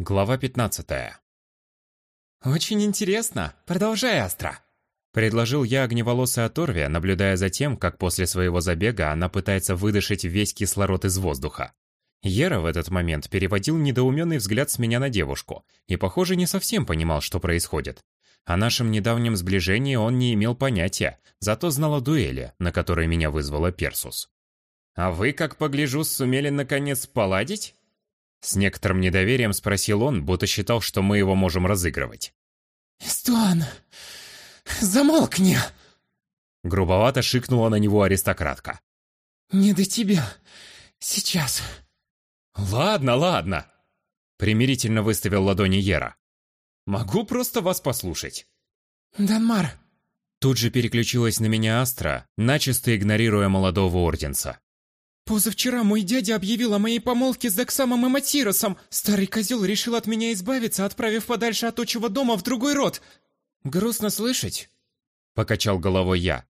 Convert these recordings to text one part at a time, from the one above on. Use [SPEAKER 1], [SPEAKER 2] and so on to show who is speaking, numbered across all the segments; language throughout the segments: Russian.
[SPEAKER 1] Глава 15. «Очень интересно. Продолжай, Астра!» Предложил я огневолосой оторве, наблюдая за тем, как после своего забега она пытается выдышать весь кислород из воздуха. Ера в этот момент переводил недоуменный взгляд с меня на девушку и, похоже, не совсем понимал, что происходит. О нашем недавнем сближении он не имел понятия, зато знал о дуэли, на которой меня вызвала Персус. «А вы, как погляжу, сумели наконец поладить?» С некоторым недоверием спросил он, будто считал, что мы его можем разыгрывать.
[SPEAKER 2] «Эстуан, замолкни!»
[SPEAKER 1] Грубовато шикнула на него аристократка.
[SPEAKER 2] «Не до тебя. Сейчас».
[SPEAKER 1] «Ладно, ладно!» Примирительно выставил ладони Ера. «Могу просто вас послушать».
[SPEAKER 2] «Данмар!»
[SPEAKER 1] Тут же переключилась на меня Астра, начисто игнорируя молодого орденца.
[SPEAKER 2] «Позавчера мой дядя объявил о моей помолвке с Дексамом и Матиросом. Старый козел решил от меня избавиться, отправив подальше от отчего дома в другой род. Грустно слышать?»
[SPEAKER 1] Покачал головой я.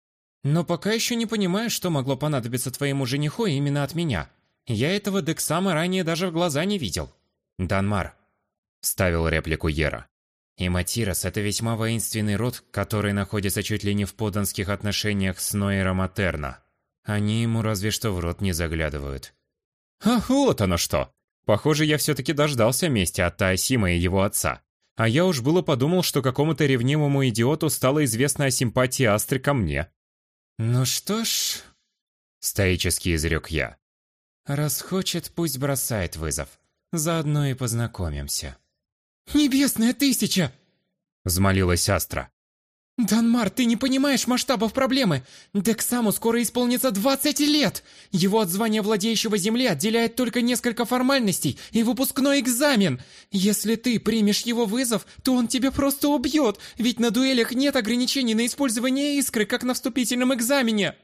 [SPEAKER 2] «Но пока еще не понимаю, что могло понадобиться твоему жениху именно от меня. Я этого Дексама ранее даже в глаза не видел».
[SPEAKER 1] «Данмар», — ставил реплику Ера. «И Матирос — это весьма воинственный род, который находится чуть ли не в подданских отношениях с Нойером Атерна». Они ему разве что в рот не заглядывают. Ах, вот оно что! Похоже, я все-таки дождался мести от Таосима и его отца. А я уж было подумал, что какому-то ревнивому идиоту стало известно о симпатии Астры ко мне.
[SPEAKER 2] «Ну что ж...» — стоически изрек я. «Раз хочет, пусть бросает вызов. Заодно и познакомимся». «Небесная тысяча!» — взмолилась Астра. «Данмар, ты не понимаешь масштабов проблемы! Дексаму скоро исполнится 20 лет! Его от звания владеющего земли отделяет только несколько формальностей и выпускной экзамен! Если ты примешь его вызов, то он тебя просто убьет, ведь на дуэлях нет ограничений на использование искры, как на вступительном экзамене!»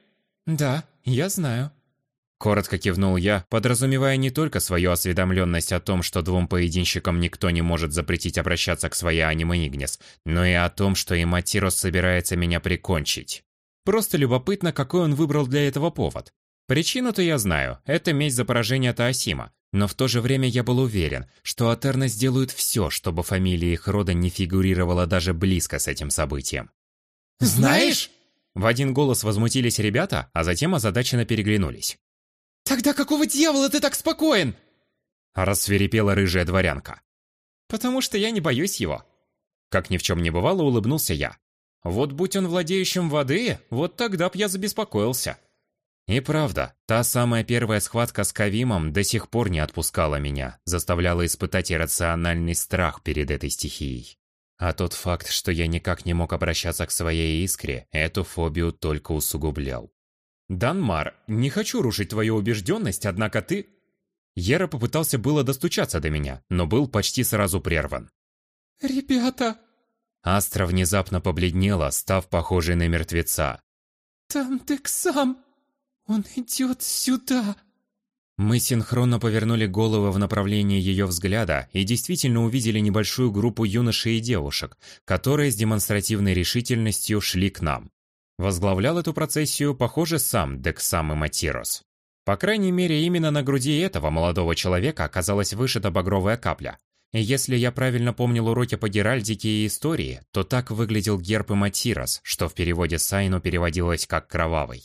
[SPEAKER 2] «Да, я знаю»,
[SPEAKER 1] Коротко кивнул я, подразумевая не только свою осведомленность о том, что двум поединщикам никто не может запретить обращаться к своей аниме Игнес, но и о том, что Иматирос собирается меня прикончить. Просто любопытно, какой он выбрал для этого повод. Причину-то я знаю, это месть за поражение Таосима, но в то же время я был уверен, что Атерна сделают все, чтобы фамилия их рода не фигурировала даже близко с этим событием.
[SPEAKER 2] «Знаешь?»
[SPEAKER 1] В один голос возмутились ребята, а затем озадаченно переглянулись.
[SPEAKER 2] «Тогда какого дьявола ты так спокоен?»
[SPEAKER 1] Рассверепела рыжая дворянка.
[SPEAKER 2] «Потому что я не боюсь его».
[SPEAKER 1] Как ни в чем не бывало, улыбнулся я. Вот будь он владеющим воды, вот тогда б я забеспокоился. И правда, та самая первая схватка с Кавимом до сих пор не отпускала меня, заставляла испытать иррациональный страх перед этой стихией. А тот факт, что я никак не мог обращаться к своей искре, эту фобию только усугублял. «Данмар, не хочу рушить твою убежденность, однако ты...» Ера попытался было достучаться до меня, но был почти сразу прерван.
[SPEAKER 2] «Ребята...»
[SPEAKER 1] Астра внезапно побледнела, став похожей на мертвеца.
[SPEAKER 2] «Там Тексам! Он идет сюда!»
[SPEAKER 1] Мы синхронно повернули головы в направлении ее взгляда и действительно увидели небольшую группу юношей и девушек, которые с демонстративной решительностью шли к нам. Возглавлял эту процессию, похоже, сам Дексам и Матирос. По крайней мере, именно на груди этого молодого человека оказалась вышита багровая капля. И если я правильно помнил уроки по геральдике и истории, то так выглядел герб и Матирос, что в переводе Сайну переводилось как «кровавый».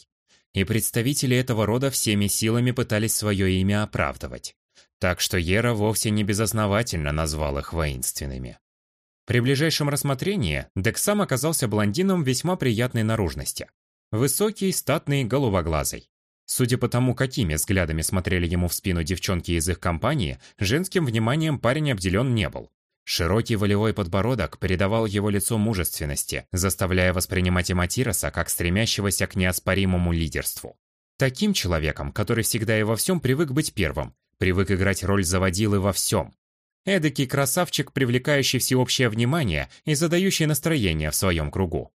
[SPEAKER 1] И представители этого рода всеми силами пытались свое имя оправдывать. Так что Ера вовсе не безосновательно назвал их воинственными. При ближайшем рассмотрении Дексам оказался блондином весьма приятной наружности. Высокий, статный, голубоглазый. Судя по тому, какими взглядами смотрели ему в спину девчонки из их компании, женским вниманием парень обделен не был. Широкий волевой подбородок передавал его лицо мужественности, заставляя воспринимать Эматироса как стремящегося к неоспоримому лидерству. Таким человеком, который всегда и во всем привык быть первым, привык играть роль заводилы во всем, Эдакий красавчик, привлекающий всеобщее внимание и задающий настроение в своем кругу.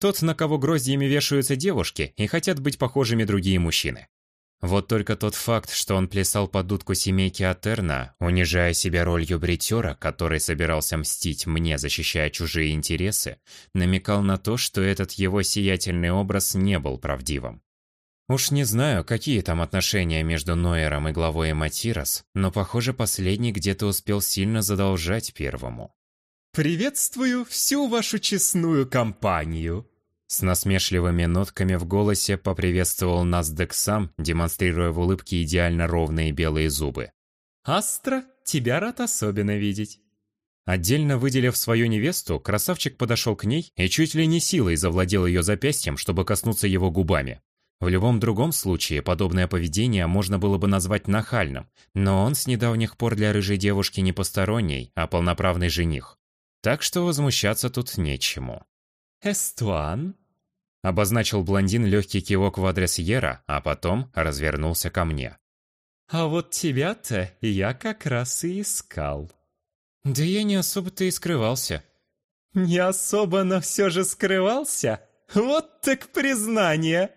[SPEAKER 1] Тот, на кого гроздьями вешаются девушки и хотят быть похожими другие мужчины. Вот только тот факт, что он плясал под дудку семейки Атерна, унижая себя ролью бритера, который собирался мстить мне, защищая чужие интересы, намекал на то, что этот его сиятельный образ не был правдивым. Уж не знаю, какие там отношения между Нойером и главой Матирос, но, похоже, последний где-то успел сильно задолжать первому.
[SPEAKER 2] «Приветствую всю вашу честную компанию!»
[SPEAKER 1] С насмешливыми нотками в голосе поприветствовал нас Дексам, демонстрируя в улыбке идеально ровные белые зубы.
[SPEAKER 2] «Астра, тебя рад особенно видеть!»
[SPEAKER 1] Отдельно выделив свою невесту, красавчик подошел к ней и чуть ли не силой завладел ее запястьем, чтобы коснуться его губами. В любом другом случае подобное поведение можно было бы назвать нахальным, но он с недавних пор для рыжей девушки не посторонний, а полноправный жених. Так что возмущаться тут нечему.
[SPEAKER 2] «Эстуан?»
[SPEAKER 1] Обозначил блондин легкий кивок в адрес Ера, а потом развернулся ко мне.
[SPEAKER 2] «А вот тебя-то я как раз и искал».
[SPEAKER 1] «Да я не особо-то и скрывался».
[SPEAKER 2] «Не особо, но все же скрывался? Вот так признание!»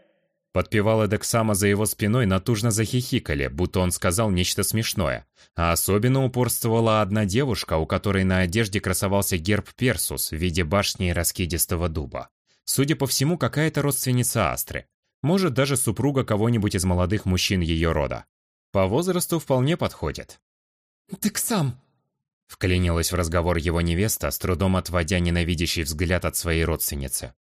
[SPEAKER 1] Подпевала Дексама за его спиной натужно захихикали, будто он сказал нечто смешное. А особенно упорствовала одна девушка, у которой на одежде красовался герб Персус в виде башни и раскидистого дуба. Судя по всему, какая-то родственница Астры. Может, даже супруга кого-нибудь из молодых мужчин ее рода. По возрасту вполне подходит.
[SPEAKER 2] «Дексам!»
[SPEAKER 1] Вклинилась в разговор его невеста, с трудом отводя ненавидящий взгляд от своей родственницы.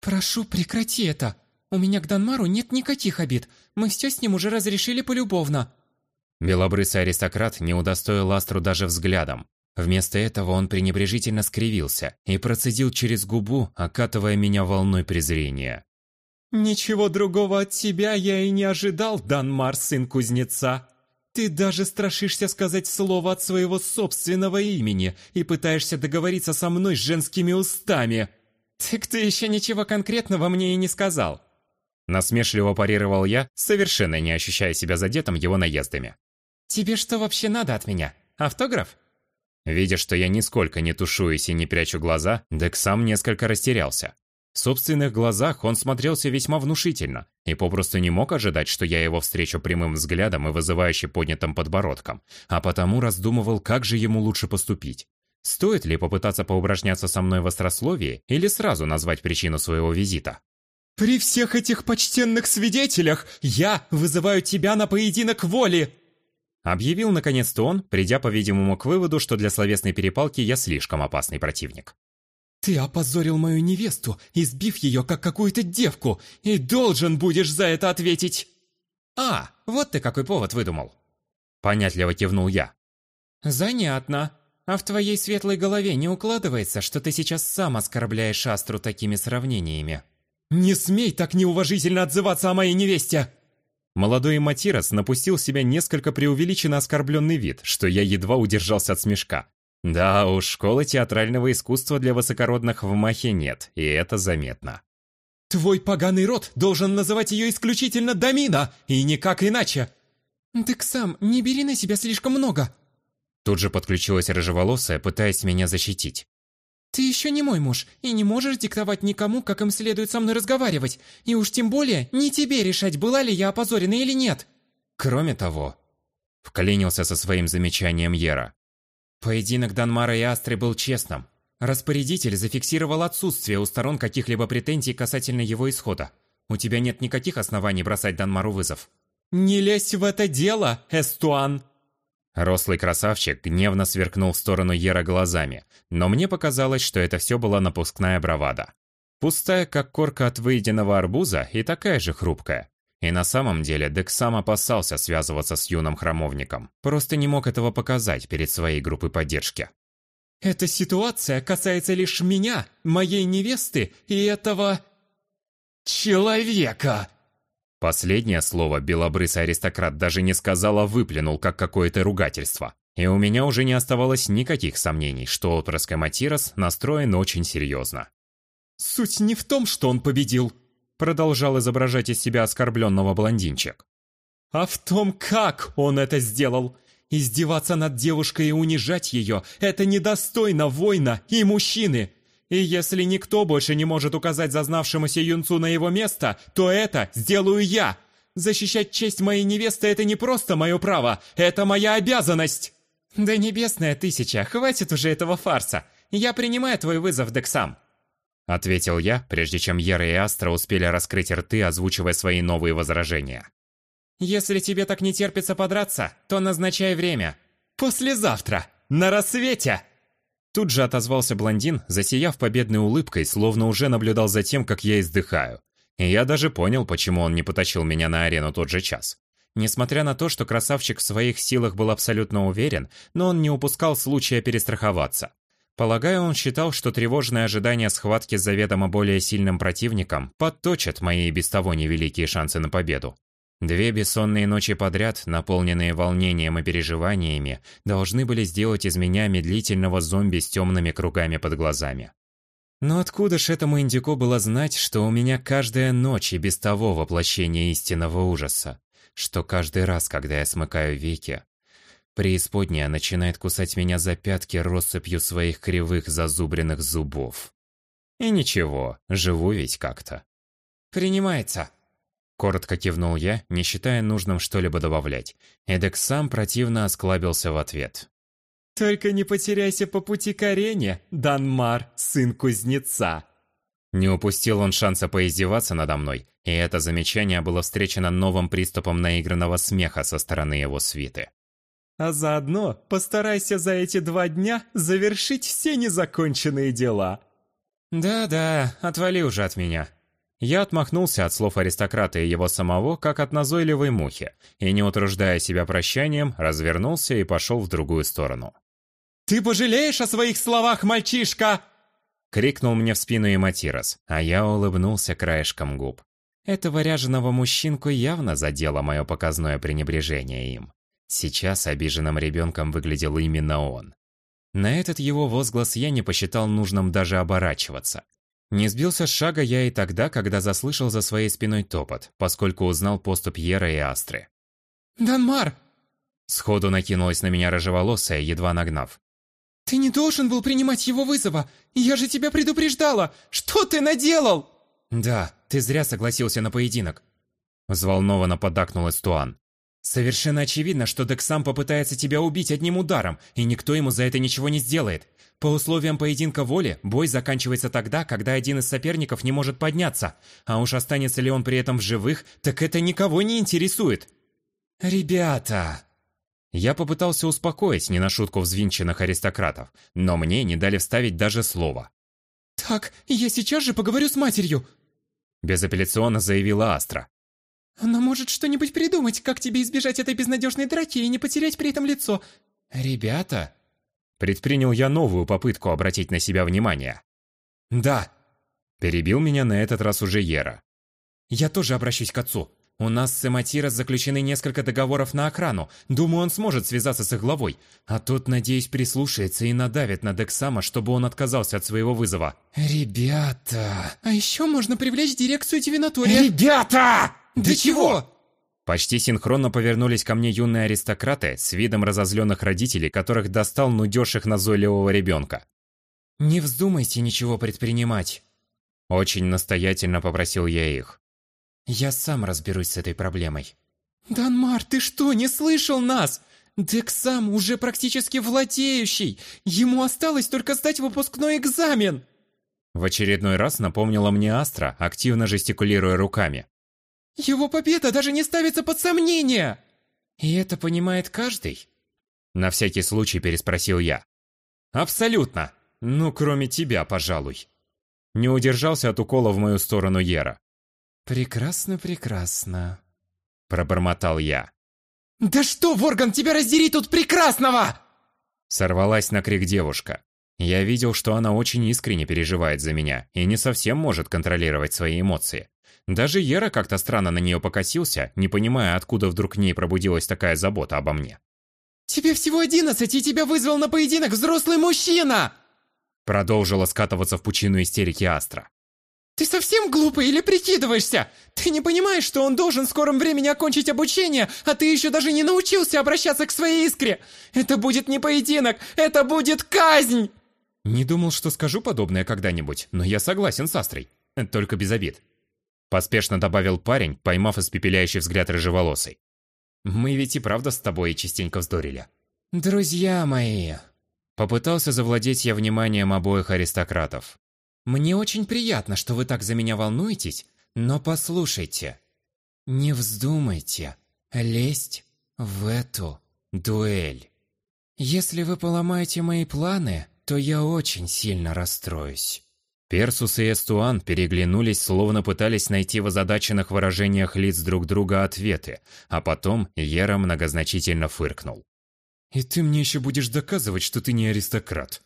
[SPEAKER 3] «Прошу, прекрати это!» У меня к Данмару нет никаких обид. Мы все с ним уже разрешили полюбовно».
[SPEAKER 1] Белобрысый аристократ не удостоил Астру даже взглядом. Вместо этого он пренебрежительно скривился и процедил через губу, окатывая меня волной презрения.
[SPEAKER 2] «Ничего другого от тебя я и не ожидал, Данмар, сын кузнеца. Ты даже страшишься сказать слово от своего собственного имени и пытаешься договориться со мной с женскими устами. Так ты еще ничего конкретного мне и не сказал».
[SPEAKER 1] Насмешливо парировал я, совершенно не ощущая себя задетым его наездами.
[SPEAKER 3] «Тебе что вообще надо от меня? Автограф?»
[SPEAKER 1] Видя, что я нисколько не тушуюсь и не прячу глаза, Дек сам несколько растерялся. В собственных глазах он смотрелся весьма внушительно и попросту не мог ожидать, что я его встречу прямым взглядом и вызывающе поднятым подбородком, а потому раздумывал, как же ему лучше поступить. Стоит ли попытаться поупражняться со мной в острословии или сразу назвать причину своего визита?
[SPEAKER 2] «При всех этих почтенных свидетелях я вызываю тебя на поединок воли!»
[SPEAKER 1] Объявил наконец-то он, придя, по-видимому, к выводу, что для словесной перепалки я слишком опасный противник.
[SPEAKER 2] «Ты опозорил мою невесту, избив ее, как какую-то девку, и должен будешь за это ответить!»
[SPEAKER 1] «А, вот ты какой повод выдумал!» Понятливо кивнул я.
[SPEAKER 3] «Занятно. А в твоей светлой голове не укладывается, что ты сейчас сам оскорбляешь Астру такими сравнениями?»
[SPEAKER 2] «Не смей так неуважительно отзываться о моей невесте!»
[SPEAKER 1] Молодой Матирос напустил себя несколько преувеличенно оскорбленный вид, что я едва удержался от смешка. Да уж, школы театрального искусства для высокородных в Махе нет, и это заметно.
[SPEAKER 2] «Твой поганый род должен называть ее исключительно Дамина, и никак иначе!»
[SPEAKER 3] «Так сам, не бери на себя слишком много!»
[SPEAKER 1] Тут же подключилась рыжеволосая, пытаясь меня защитить.
[SPEAKER 3] Ты еще не мой муж и не можешь диктовать никому, как им следует со мной разговаривать. И уж тем более не тебе решать, была ли я опозорена или нет.
[SPEAKER 1] Кроме того, вклинился со своим замечанием Ера. Поединок Данмара и Астры был честным. Распорядитель зафиксировал отсутствие у сторон каких-либо претензий касательно его исхода. У тебя нет никаких оснований бросать Данмару вызов.
[SPEAKER 2] «Не лезь в это дело, Эстуан!»
[SPEAKER 1] Рослый красавчик гневно сверкнул в сторону Ера глазами, но мне показалось, что это все была напускная бравада. Пустая, как корка от выеденного арбуза, и такая же хрупкая. И на самом деле Дек сам опасался связываться с юным храмовником. Просто не мог этого показать перед своей группой поддержки.
[SPEAKER 2] «Эта ситуация касается лишь меня, моей невесты и этого... человека!»
[SPEAKER 1] Последнее слово белобрысый аристократ даже не сказал, а выплюнул, как какое-то ругательство. И у меня уже не оставалось никаких сомнений, что отпрыск Матирос настроен очень серьезно.
[SPEAKER 2] «Суть не в том, что он победил», продолжал изображать из себя оскорбленного блондинчик. «А в том, как он это сделал. Издеваться над девушкой и унижать ее – это недостойно воина и мужчины. И если никто больше не может указать зазнавшемуся юнцу на его место, то это сделаю я. Защищать честь моей невесты – это не просто мое право, это моя обязанность!»
[SPEAKER 3] «Да небесная тысяча, хватит уже этого фарса. Я принимаю твой вызов, Дексам».
[SPEAKER 1] Ответил я, прежде чем Ера и Астра успели раскрыть рты, озвучивая свои новые возражения.
[SPEAKER 2] «Если тебе так не терпится подраться, то назначай время. Послезавтра! На рассвете!»
[SPEAKER 1] Тут же отозвался блондин, засияв победной улыбкой, словно уже наблюдал за тем, как я издыхаю. И я даже понял, почему он не потащил меня на арену тот же час. Несмотря на то, что красавчик в своих силах был абсолютно уверен, но он не упускал случая перестраховаться. Полагаю, он считал, что тревожное ожидание схватки с заведомо более сильным противником подточат мои без того невеликие шансы на победу. Две бессонные ночи подряд, наполненные волнением и переживаниями, должны были сделать из меня медлительного зомби с темными кругами под глазами. Но откуда ж этому индику было знать, что у меня каждая ночь и без того воплощение истинного ужаса? Что каждый раз, когда я смыкаю веки, преисподняя начинает кусать меня за пятки россыпью своих кривых зазубренных зубов. И ничего, живу ведь как-то.
[SPEAKER 2] «Принимается»,
[SPEAKER 1] Коротко кивнул я, не считая нужным что-либо добавлять. Эдек сам противно осклабился в ответ.
[SPEAKER 2] «Только не потеряйся по пути к арене, Данмар, сын кузнеца!»
[SPEAKER 1] Не упустил он шанса поиздеваться надо мной, и это замечание было встречено новым приступом наигранного смеха со стороны его свиты.
[SPEAKER 2] «А заодно постарайся за эти два дня завершить все незаконченные дела!»
[SPEAKER 1] «Да-да, отвали уже от меня!» Я отмахнулся от слов аристократа и его самого, как от назойливой мухи, и, не утруждая себя прощанием, развернулся и пошел в другую сторону.
[SPEAKER 2] «Ты пожалеешь о своих словах, мальчишка?»
[SPEAKER 1] Крикнул мне в спину Иматирос, а я улыбнулся краешком губ. Этого ряженого мужчинку явно задело мое показное пренебрежение им. Сейчас обиженным ребенком выглядел именно он. На этот его возглас я не посчитал нужным даже оборачиваться – не сбился с шага я и тогда, когда заслышал за своей спиной топот, поскольку узнал поступ Ера и Астры.
[SPEAKER 3] «Данмар!»
[SPEAKER 1] Сходу накинулась на меня рыжеволосая, едва нагнав.
[SPEAKER 3] «Ты не должен был принимать его вызова! Я же тебя предупреждала! Что ты наделал?»
[SPEAKER 1] «Да, ты зря согласился на поединок!» Взволнованно поддакнул Эстуан. «Совершенно очевидно, что Дексам попытается тебя убить одним ударом, и никто ему за это ничего не сделает. По условиям поединка воли, бой заканчивается тогда, когда один из соперников не может подняться. А уж останется ли он при этом в живых, так это никого не интересует. «Ребята!» Я попытался успокоить не на шутку взвинченных аристократов, но мне не дали вставить даже слова.
[SPEAKER 3] «Так, я сейчас же поговорю с матерью!»
[SPEAKER 1] Безапелляционно заявила Астра.
[SPEAKER 3] «Она может что-нибудь придумать, как тебе избежать этой безнадежной драки и не потерять при этом лицо».
[SPEAKER 1] «Ребята!» Предпринял я новую попытку обратить на себя внимание. «Да!» Перебил меня на этот раз уже Ера. «Я тоже обращусь к отцу. У нас с Эматирос заключены несколько договоров на охрану. Думаю, он сможет связаться с их главой. А тот, надеюсь, прислушается и надавит на Дексама, чтобы он отказался от своего вызова».
[SPEAKER 3] «Ребята...» «А еще можно привлечь дирекцию Дивинатория».
[SPEAKER 1] «Ребята!»
[SPEAKER 3] «Да чего?»
[SPEAKER 1] Почти синхронно повернулись ко мне юные аристократы с видом разозленных родителей, которых достал нудёж назойливого ребенка. «Не вздумайте ничего предпринимать», — очень настоятельно попросил я их. «Я сам разберусь с этой проблемой».
[SPEAKER 3] «Данмар, ты что, не слышал нас? Дексам уже практически владеющий. Ему осталось только сдать выпускной экзамен!»
[SPEAKER 1] В очередной раз напомнила мне Астра, активно жестикулируя руками.
[SPEAKER 3] Его победа даже не ставится под сомнение!»
[SPEAKER 1] «И это понимает каждый?» На всякий случай переспросил я. «Абсолютно. Ну, кроме тебя, пожалуй». Не удержался от укола в мою сторону Ера.
[SPEAKER 3] «Прекрасно, прекрасно», —
[SPEAKER 1] пробормотал я.
[SPEAKER 3] «Да что, Ворган, тебя раздери тут прекрасного!»
[SPEAKER 1] Сорвалась на крик девушка. Я видел, что она очень искренне переживает за меня и не совсем может контролировать свои эмоции. Даже Ера как-то странно на нее покосился, не понимая, откуда вдруг в ней пробудилась такая забота обо мне.
[SPEAKER 3] «Тебе всего одиннадцать, и тебя вызвал на поединок взрослый мужчина!»
[SPEAKER 1] Продолжила скатываться в пучину истерики Астра.
[SPEAKER 3] «Ты совсем глупый или прикидываешься? Ты не понимаешь, что он должен в скором времени окончить обучение, а ты еще даже не научился обращаться к своей искре? Это будет не поединок, это будет казнь!»
[SPEAKER 1] Не думал, что скажу подобное когда-нибудь, но я согласен с Астрой. Только без обид. Поспешно добавил парень, поймав испепеляющий взгляд рыжеволосой. «Мы ведь и правда с тобой частенько вздорили».
[SPEAKER 3] «Друзья мои!»
[SPEAKER 1] Попытался завладеть я вниманием обоих аристократов.
[SPEAKER 2] Мне очень приятно, что вы так за меня волнуетесь, но послушайте. Не вздумайте лезть в эту дуэль. Если вы поломаете мои планы, то я очень сильно расстроюсь.
[SPEAKER 1] Персус и Эстуан переглянулись, словно пытались найти в озадаченных выражениях лиц друг друга ответы, а потом Ера многозначительно фыркнул. «И ты мне еще будешь доказывать, что ты не аристократ?»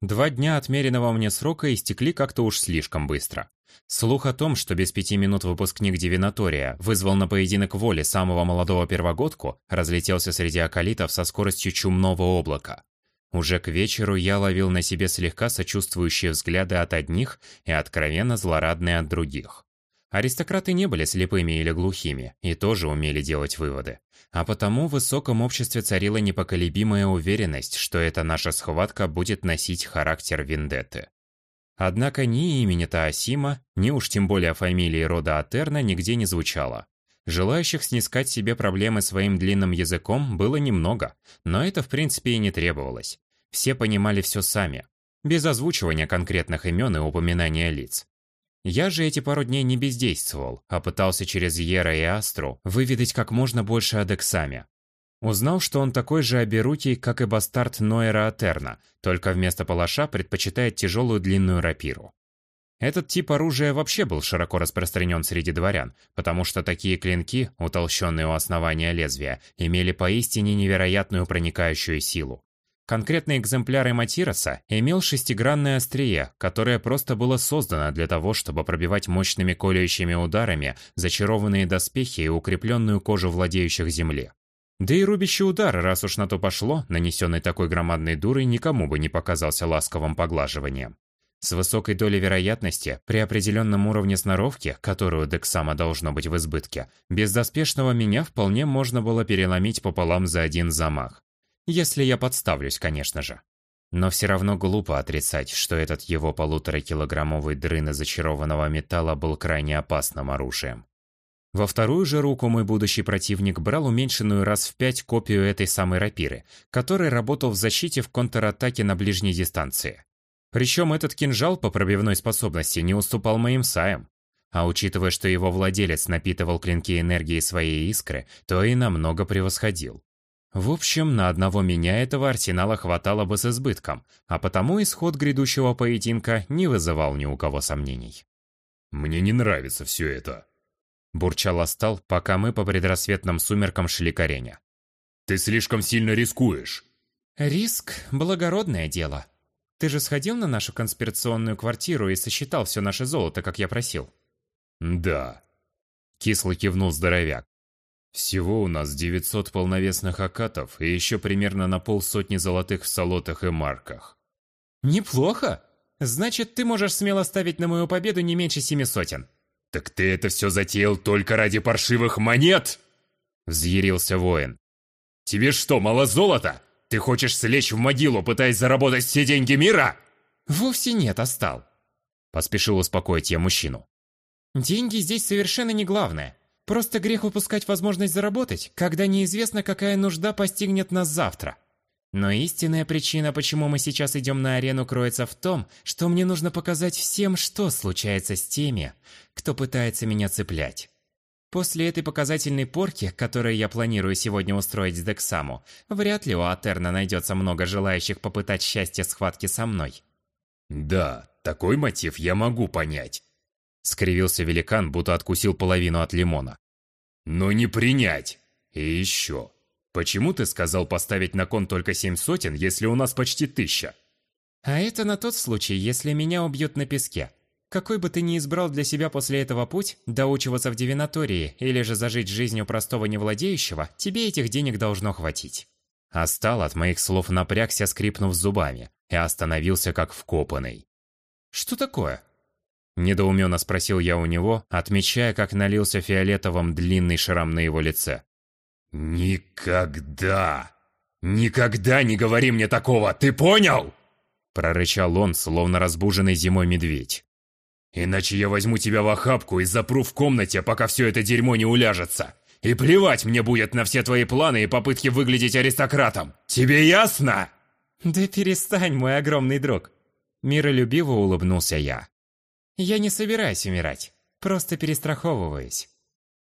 [SPEAKER 1] Два дня отмеренного мне срока истекли как-то уж слишком быстро. Слух о том, что без пяти минут выпускник Дивинатория вызвал на поединок воли самого молодого первогодку, разлетелся среди околитов со скоростью чумного облака. Уже к вечеру я ловил на себе слегка сочувствующие взгляды от одних и откровенно злорадные от других. Аристократы не были слепыми или глухими и тоже умели делать выводы. А потому в высоком обществе царила непоколебимая уверенность, что эта наша схватка будет носить характер вендетты. Однако ни имени Таосима, ни уж тем более фамилии рода Атерна нигде не звучало. Желающих снискать себе проблемы своим длинным языком было немного, но это в принципе и не требовалось. Все понимали все сами, без озвучивания конкретных имен и упоминания лиц. Я же эти пару дней не бездействовал, а пытался через Ера и Астру выведать как можно больше о Дексаме. Узнал, что он такой же оберукий, как и бастард Ноэра Атерна, только вместо палаша предпочитает тяжелую длинную рапиру. Этот тип оружия вообще был широко распространен среди дворян, потому что такие клинки, утолщенные у основания лезвия, имели поистине невероятную проникающую силу. Конкретный экземпляр Эматироса имел шестигранное острие, которое просто было создано для того, чтобы пробивать мощными колющими ударами зачарованные доспехи и укрепленную кожу владеющих земли. Да и рубящий удар, раз уж на то пошло, нанесенный такой громадной дурой, никому бы не показался ласковым поглаживанием. С высокой долей вероятности, при определенном уровне сноровки, которую Дексама должно быть в избытке, без доспешного меня вполне можно было переломить пополам за один замах. Если я подставлюсь, конечно же. Но все равно глупо отрицать, что этот его полуторакилограммовый дрын из зачарованного металла был крайне опасным оружием. Во вторую же руку мой будущий противник брал уменьшенную раз в пять копию этой самой рапиры, который работал в защите в контратаке на ближней дистанции. Причем этот кинжал по пробивной способности не уступал моим саям. А учитывая, что его владелец напитывал клинки энергией своей искры, то и намного превосходил. В общем, на одного меня этого арсенала хватало бы с избытком, а потому исход грядущего поединка не вызывал ни у кого сомнений.
[SPEAKER 4] «Мне не нравится все это», – бурчал Астал, пока мы по предрассветным сумеркам шли к арене. «Ты слишком сильно рискуешь».
[SPEAKER 2] «Риск – благородное дело», ты же сходил на нашу конспирационную квартиру и сосчитал все наше золото, как я просил?»
[SPEAKER 4] «Да», — кисло кивнул здоровяк. «Всего у нас 900 полновесных акатов и еще примерно на полсотни золотых в солотах и марках».
[SPEAKER 2] «Неплохо. Значит, ты можешь смело ставить на мою победу не меньше семи сотен».
[SPEAKER 4] «Так ты это все затеял только ради паршивых монет?» Взъярился воин. «Тебе что, мало золота? Ты хочешь слечь в могилу, пытаясь заработать все деньги мира?»
[SPEAKER 2] «Вовсе нет, остал», – поспешил успокоить я мужчину. «Деньги здесь совершенно не главное. Просто грех упускать возможность заработать, когда неизвестно, какая нужда постигнет нас завтра. Но истинная причина, почему мы сейчас идем на арену, кроется в том, что мне нужно показать всем, что случается с теми, кто пытается меня цеплять. После этой показательной порки, которую я планирую сегодня устроить с Дексаму, вряд ли у Атерна найдется много желающих попытать счастье схватки со мной.
[SPEAKER 4] «Да, такой мотив я могу понять», — скривился великан, будто откусил половину от лимона. «Но не принять! И еще, почему ты сказал поставить на кон только семь сотен, если у нас почти тысяча?»
[SPEAKER 2] «А это на тот случай, если меня убьют на песке», какой бы ты ни избрал для себя после этого путь, доучиваться в дивинатории или же зажить жизнью простого невладеющего, тебе этих денег должно хватить.
[SPEAKER 1] Остал от моих слов напрягся, скрипнув зубами, и остановился как вкопанный.
[SPEAKER 2] «Что такое?»
[SPEAKER 1] Недоуменно спросил я у него, отмечая, как налился фиолетовым длинный шрам на его лице.
[SPEAKER 4] «Никогда! Никогда не говори мне такого, ты понял?»
[SPEAKER 1] Прорычал он, словно разбуженный зимой медведь.
[SPEAKER 4] Иначе я возьму тебя в охапку и запру в комнате, пока все это дерьмо не уляжется. И плевать мне будет на все твои планы и попытки выглядеть аристократом. Тебе ясно?
[SPEAKER 1] Да перестань, мой огромный друг. Миролюбиво улыбнулся я. Я не собираюсь умирать, просто перестраховываюсь.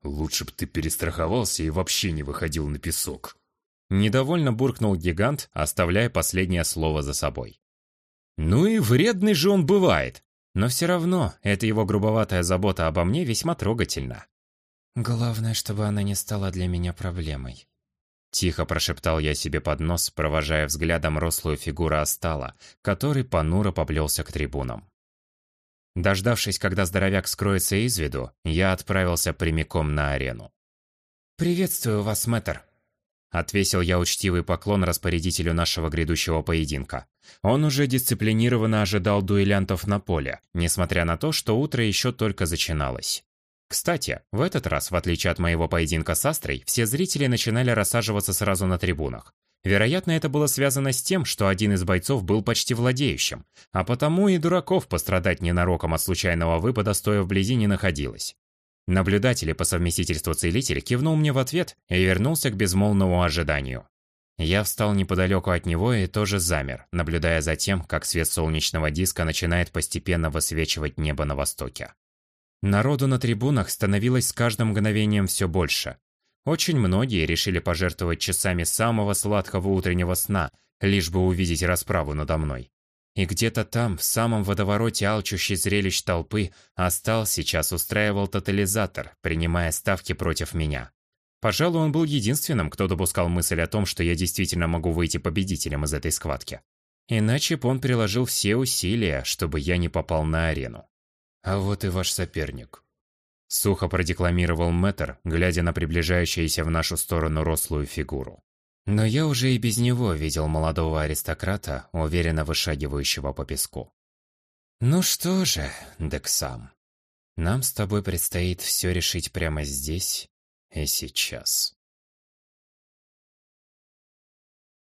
[SPEAKER 4] Лучше бы ты перестраховался и вообще не выходил на песок.
[SPEAKER 1] Недовольно буркнул гигант, оставляя последнее слово за собой. Ну и вредный же он бывает. Но все равно, эта его грубоватая забота обо мне весьма трогательна. Главное, чтобы она не стала для меня проблемой. Тихо прошептал я себе под нос, провожая взглядом рослую фигуру Астала, который понуро поплелся к трибунам. Дождавшись, когда здоровяк скроется из виду, я отправился прямиком на арену. «Приветствую вас, мэтр!» Отвесил я учтивый поклон распорядителю нашего грядущего поединка. Он уже дисциплинированно ожидал дуэлянтов на поле, несмотря на то, что утро еще только начиналось. Кстати, в этот раз, в отличие от моего поединка с Астрой, все зрители начинали рассаживаться сразу на трибунах. Вероятно, это было связано с тем, что один из бойцов был почти владеющим, а потому и дураков пострадать ненароком от случайного выпада стоя вблизи не находилось. Наблюдатель по совместительству целитель кивнул мне в ответ и вернулся к безмолвному ожиданию. Я встал неподалеку от него и тоже замер, наблюдая за тем, как свет солнечного диска начинает постепенно высвечивать небо на востоке. Народу на трибунах становилось с каждым мгновением все больше. Очень многие решили пожертвовать часами самого сладкого утреннего сна, лишь бы увидеть расправу надо мной. И где-то там, в самом водовороте алчущей зрелищ толпы, Астал сейчас устраивал тотализатор, принимая ставки против меня. Пожалуй, он был единственным, кто допускал мысль о том, что я действительно могу выйти победителем из этой схватки. Иначе бы он приложил все усилия, чтобы я не попал на арену. А вот и ваш соперник. Сухо продекламировал Мэтр, глядя на приближающуюся в нашу сторону рослую фигуру. Но я уже и без него видел молодого аристократа, уверенно вышагивающего по песку. «Ну что же, Дексам, нам с тобой предстоит все решить прямо здесь и сейчас».